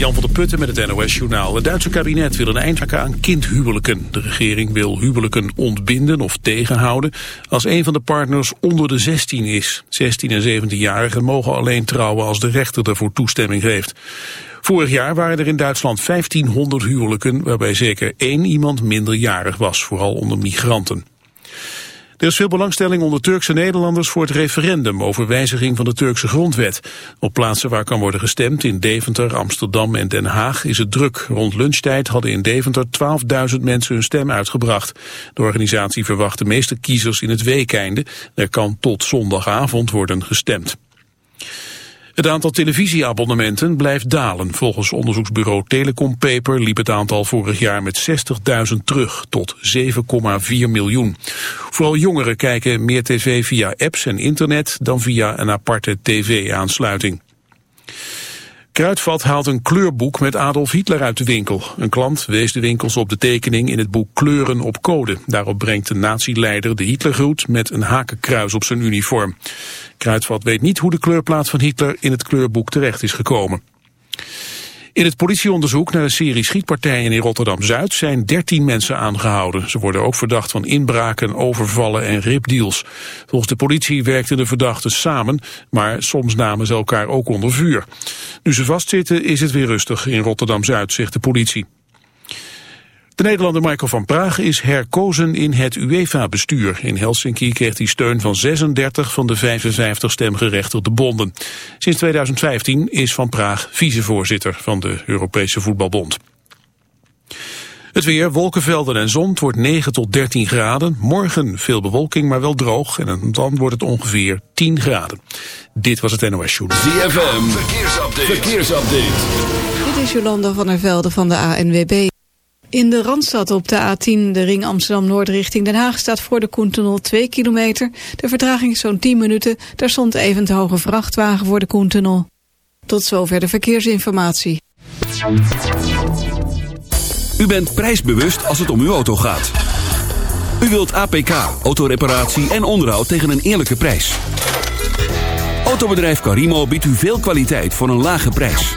Jan van der Putten met het NOS-journaal. Het Duitse kabinet wil een eind maken aan kindhuwelijken. De regering wil huwelijken ontbinden of tegenhouden... als een van de partners onder de 16 is. 16 en 17-jarigen mogen alleen trouwen als de rechter ervoor toestemming geeft. Vorig jaar waren er in Duitsland 1500 huwelijken... waarbij zeker één iemand minderjarig was, vooral onder migranten. Er is veel belangstelling onder Turkse Nederlanders voor het referendum over wijziging van de Turkse grondwet. Op plaatsen waar kan worden gestemd, in Deventer, Amsterdam en Den Haag, is het druk. Rond lunchtijd hadden in Deventer 12.000 mensen hun stem uitgebracht. De organisatie verwacht de meeste kiezers in het weekeinde. Er kan tot zondagavond worden gestemd. Het aantal televisieabonnementen blijft dalen. Volgens onderzoeksbureau Telecom Paper liep het aantal vorig jaar met 60.000 terug tot 7,4 miljoen. Vooral jongeren kijken meer tv via apps en internet dan via een aparte tv-aansluiting. Kruidvat haalt een kleurboek met Adolf Hitler uit de winkel. Een klant wees de winkels op de tekening in het boek Kleuren op Code. Daarop brengt de nazi-leider de Hitlergroet met een hakenkruis op zijn uniform. Kruidvat weet niet hoe de kleurplaat van Hitler in het kleurboek terecht is gekomen. In het politieonderzoek naar de serie schietpartijen in Rotterdam-Zuid zijn 13 mensen aangehouden. Ze worden ook verdacht van inbraken, overvallen en ripdeals. Volgens de politie werkten de verdachten samen, maar soms namen ze elkaar ook onder vuur. Nu ze vastzitten is het weer rustig in Rotterdam-Zuid, zegt de politie. De Nederlander Michael van Praag is herkozen in het UEFA-bestuur. In Helsinki kreeg hij steun van 36 van de 55 stemgerechtigde bonden. Sinds 2015 is Van Praag vicevoorzitter van de Europese Voetbalbond. Het weer, wolkenvelden en zon, het wordt 9 tot 13 graden. Morgen veel bewolking, maar wel droog. En dan wordt het ongeveer 10 graden. Dit was het NOS Show. ZFM, verkeersupdate. verkeersupdate. Dit is Jolanda van der Velde van de ANWB. In de Randstad op de A10, de ring Amsterdam-Noord richting Den Haag... staat voor de Koentunnel 2 kilometer. De vertraging is zo'n 10 minuten. Daar stond even te hoge vrachtwagen voor de Koentunnel. Tot zover de verkeersinformatie. U bent prijsbewust als het om uw auto gaat. U wilt APK, autoreparatie en onderhoud tegen een eerlijke prijs. Autobedrijf Carimo biedt u veel kwaliteit voor een lage prijs.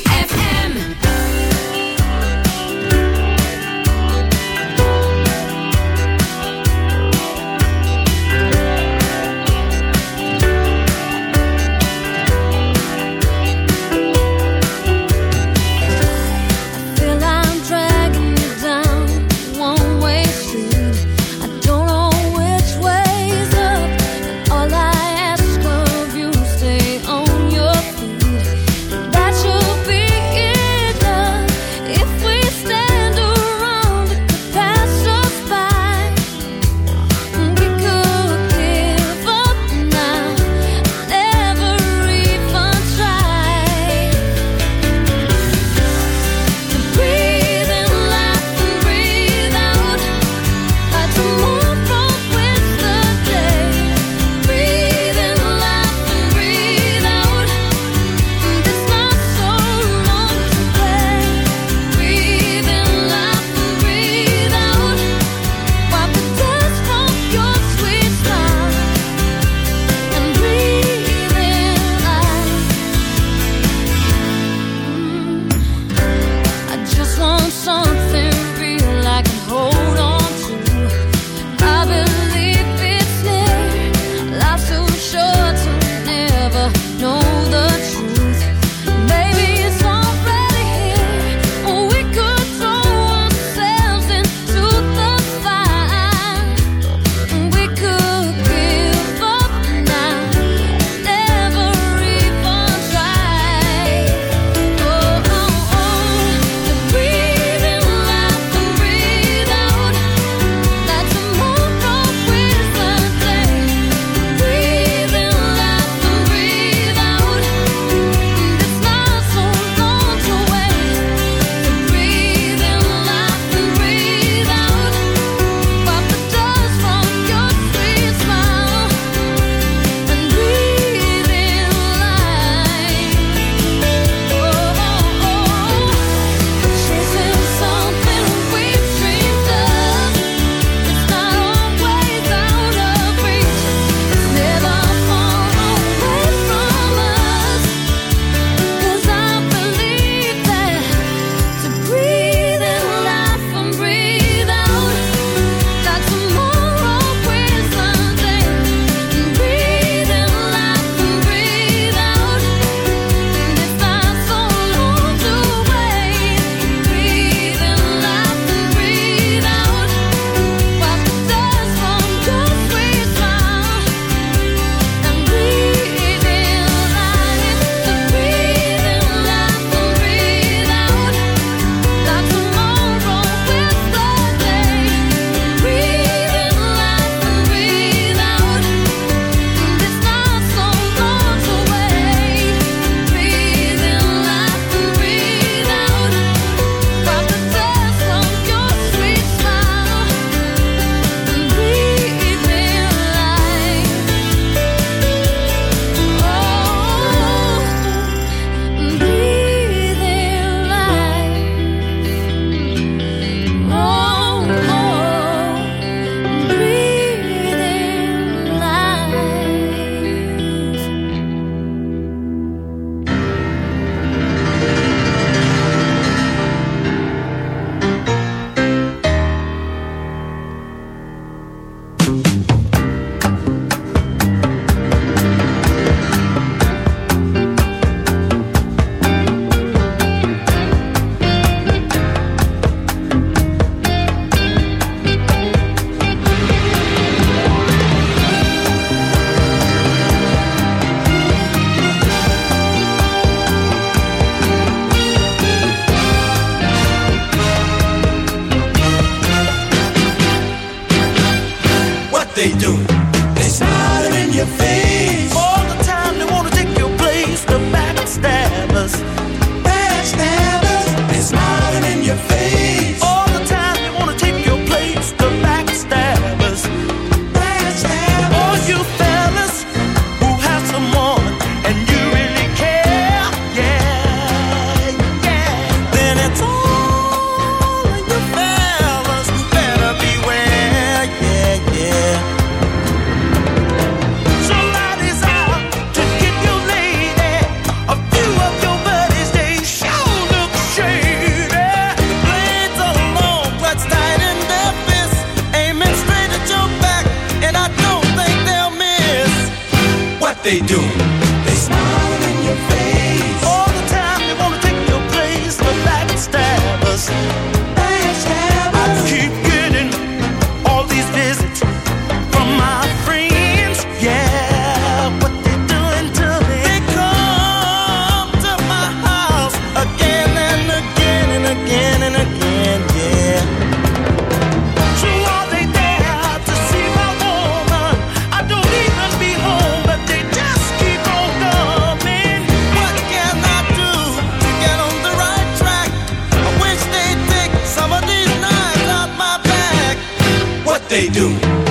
they do.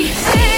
Beats.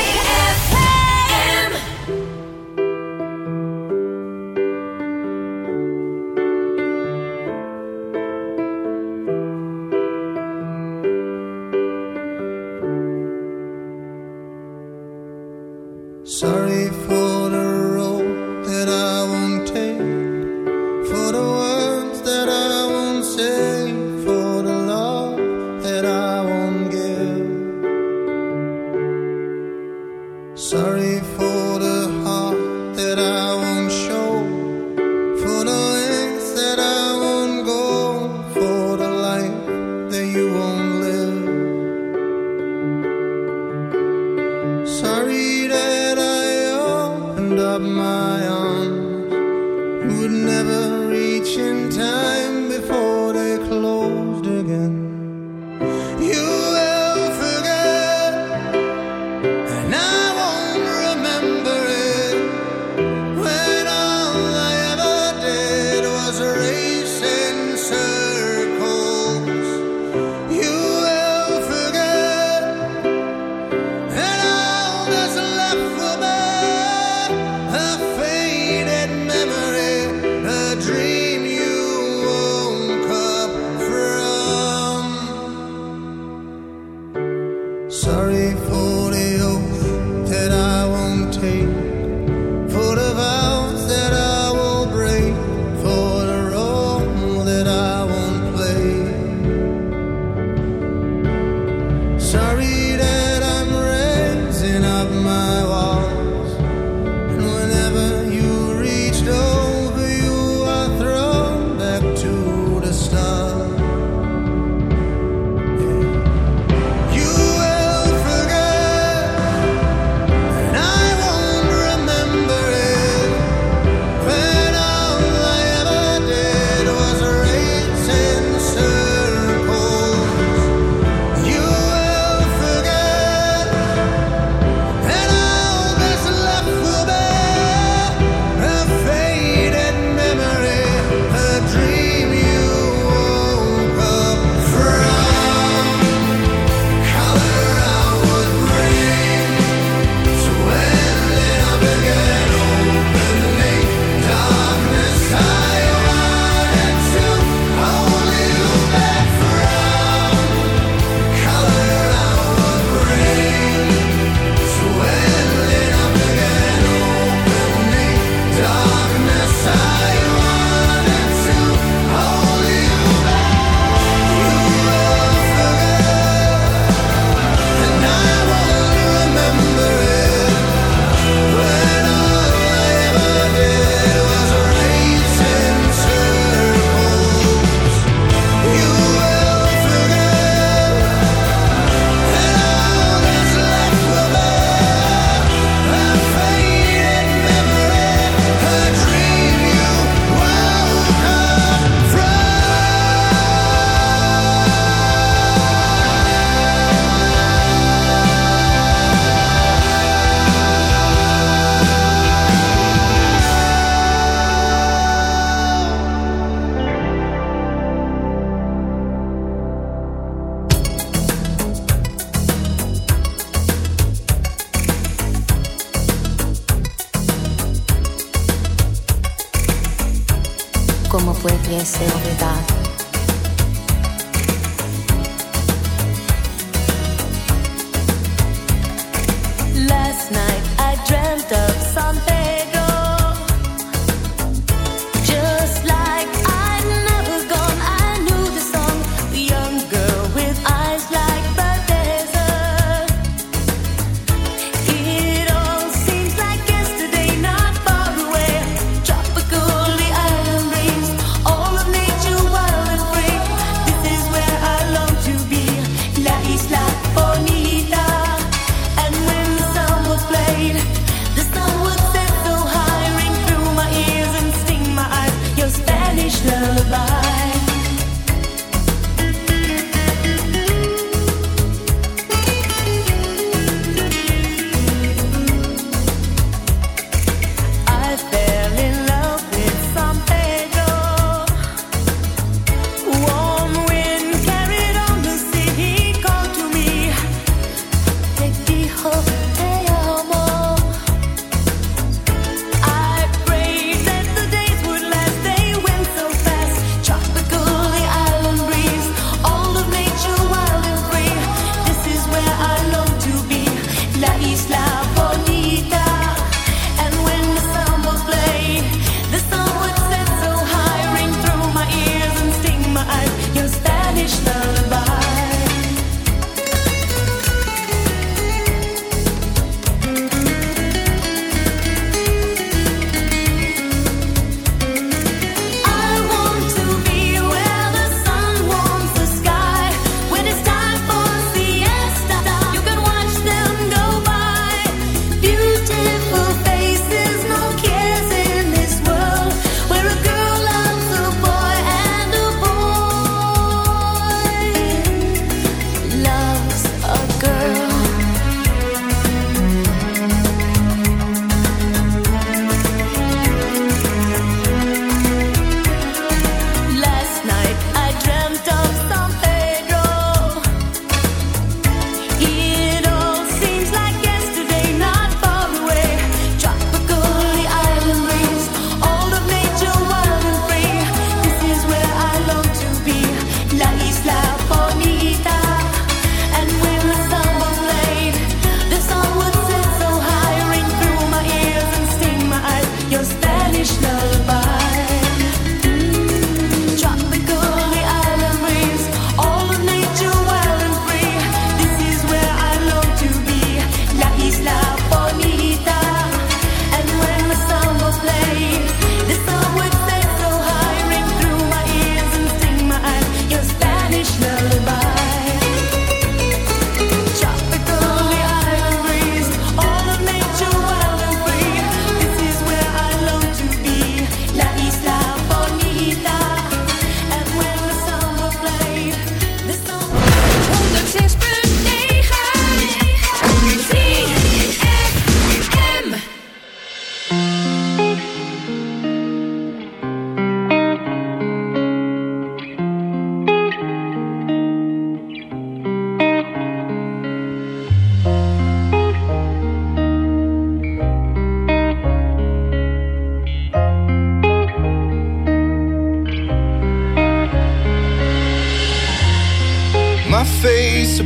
como puede ser olvidado.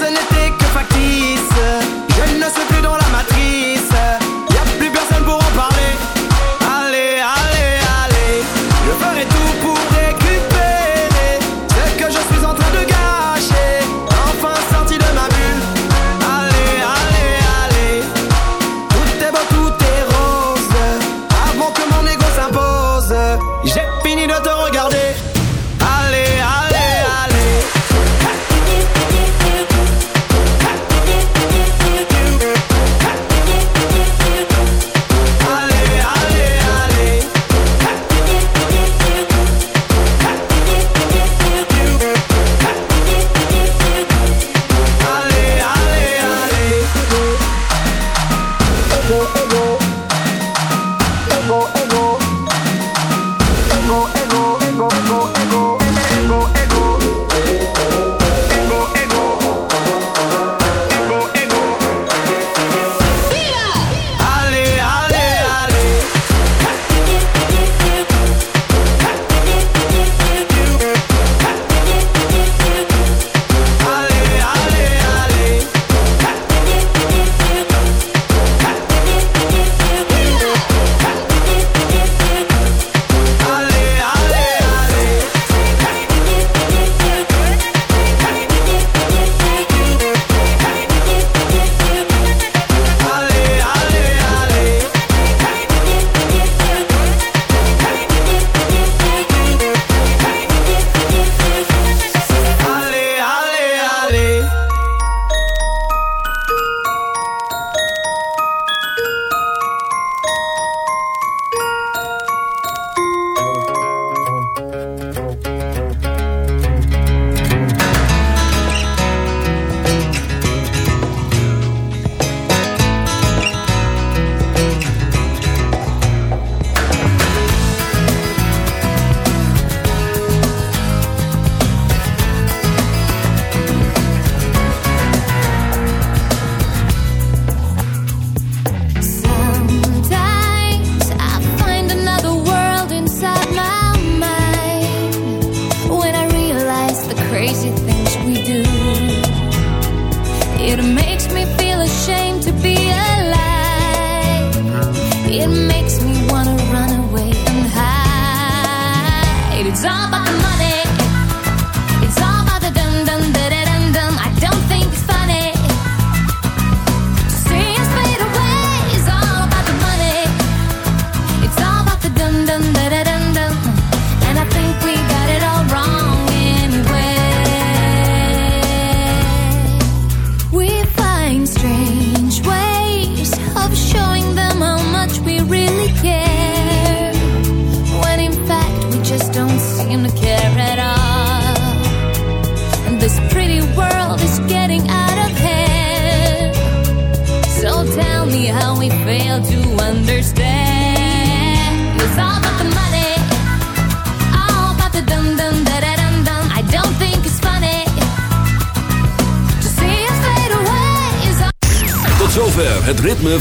Je ne t'ai. Je plus dans la matrice.